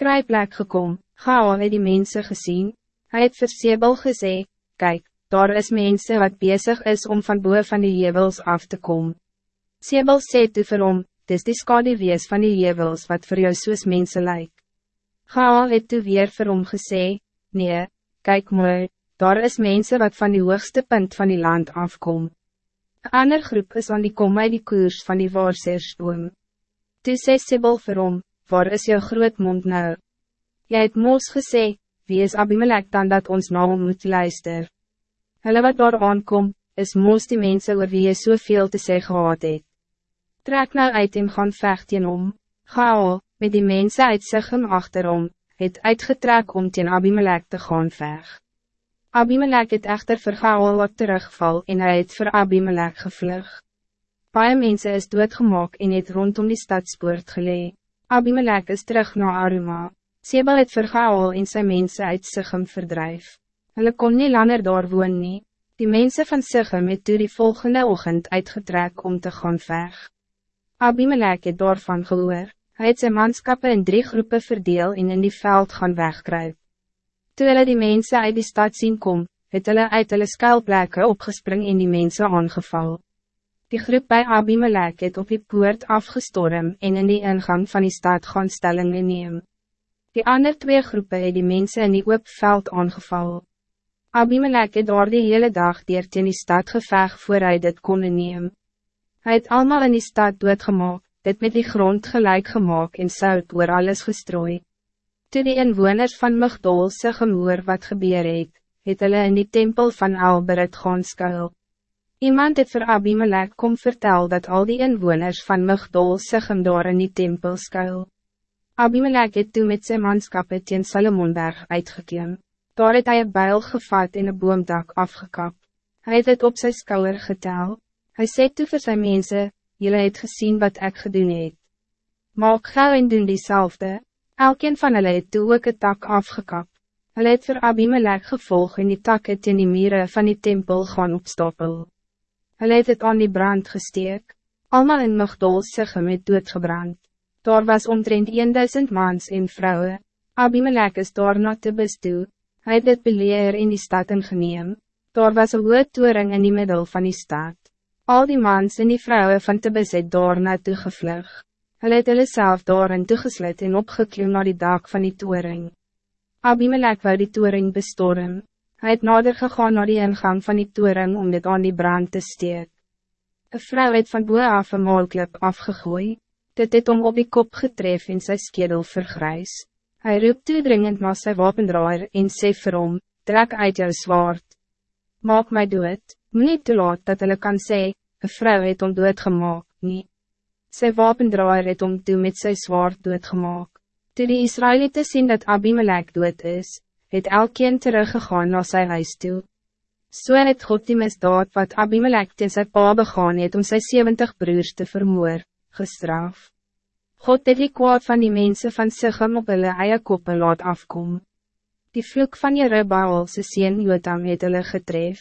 kruiplek gekom, Gaal het die mensen gezien, hij het vir Sebel gesê, kijk, daar is mensen wat bezig is om van boven van die jevels af te komen. Sebel sê toe vir hom, dis die skadewees van die jevels wat voor jou soos mense lyk. Gaal het toe weer vir hom gesê, nee, kijk mooi, daar is mensen wat van die hoogste punt van die land afkom. Een ander groep is aan die kom uit die koers van die waarseersboom. Toe sê Sebel vir hom, waar is jou groot mond nou? Jy het moos gesê, wie is Abimelech dan dat ons na hom moet luister? Hulle wat daar aankom, is moos die mensen oor wie jy soveel te sê gehad het. Trek nou uit en gaan vecht teen om. Gaal, met die mensen uit Sichem achterom, het uitgetrek om teen Abimelech te gaan veg. Abimelech het echter vir Gaal wat terugval en hy het vir Abimelech gevlug. Paie mense is doodgemaak en het rondom die stadspoort gelee. Abimelech is terug naar Aruma. Sebel het vir Gaal en sy mense uit Sichem verdrijf. Hulle kon nie langer daar woon nie. Die mensen van Sichem het toe die volgende ochtend uitgetrek om te gaan veg. Abimelech het daarvan gehoor, hy het sy manskappe in drie groepen verdeel en in die veld gaan wegkruip. Toe hulle die mensen uit die stad zien kom, het hulle uit hulle skuilplekke opgespring en die mensen aangeval. Die groep bij Abimelech het op die poort afgestorm en in die ingang van die stad gaan stellingen neem. Die andere twee groepen het die mensen in die oop veld aangeval. Abimelech het daar die hele dag dier teen die stad geveg voor hy dit kon neem. Hij het allemaal in die stad doodgemaak, dit met die grond gelijk gemaakt en zout oor alles gestrooi. Toe die inwoners van Migdol sig gemoer wat gebeur het, het hulle in die tempel van Alberet gaan skuil. Iemand het vir Abimelech kom vertel dat al die inwoners van Migdol sig hem daar in die tempel skuil. Abimelech het toe met sy manskappe teen Salomonberg uitgekeem. Daar het hy een bijl gevat en een boomdak afgekap. Hij het het op zijn skouwer getel. Hij sê toe vir sy mense, jylle het gezien wat ik gedoen het. Maak gauw en doen diezelfde. Elkeen van hulle het toe ook een tak afgekap. Hulle het vir Abimelech gevolg en die tak het in die mieren van die tempel gaan opstoppel. Hulle het het aan die brand gesteek. Almal in Migdol Sigem het doodgebrand. Daar was omtrent 1000 mans en vrouwen. Abimelech is daar na te bestoe. Hy het dit beleer in die stad ingeneem. Daar was een hoed toering in die middel van die stad. Al die mans en die vrouwen van Tebes het daar naartoe gevlug. Hulle het hulle self daar in toegeslit en opgeklim naar die dak van die toering. Abimelech wou die toering bestorm. Hij het nader gegaan naar die ingang van die toering om dit aan die brand te steek. Een vrouw het van boe af een maalklip afgegooi. Dit het om op die kop getref en sy skedel vergrijs. Hij roept toedringend na sy wapendraaier en sê vir hom, trek uit jou zwaard. Maak mij dood, moet niet te laat dat hulle kan zeggen, een vrouw het om doodgemaak, nie. Sy wapendraaier het om toe met sy zwaard doodgemaak. Toe die Israëlieten zien dat Abimelech dood is, het elkeen teruggegaan na sy huis toe. So het God die misdaad wat Abimelech teen sy pa begaan het om sy 70 broers te vermoor, gestraf. God het die kwaad van die mensen van Sichem op hulle eie koppe laat afkom. Die vloek van Jerubaal se sien Jotam het hulle getref.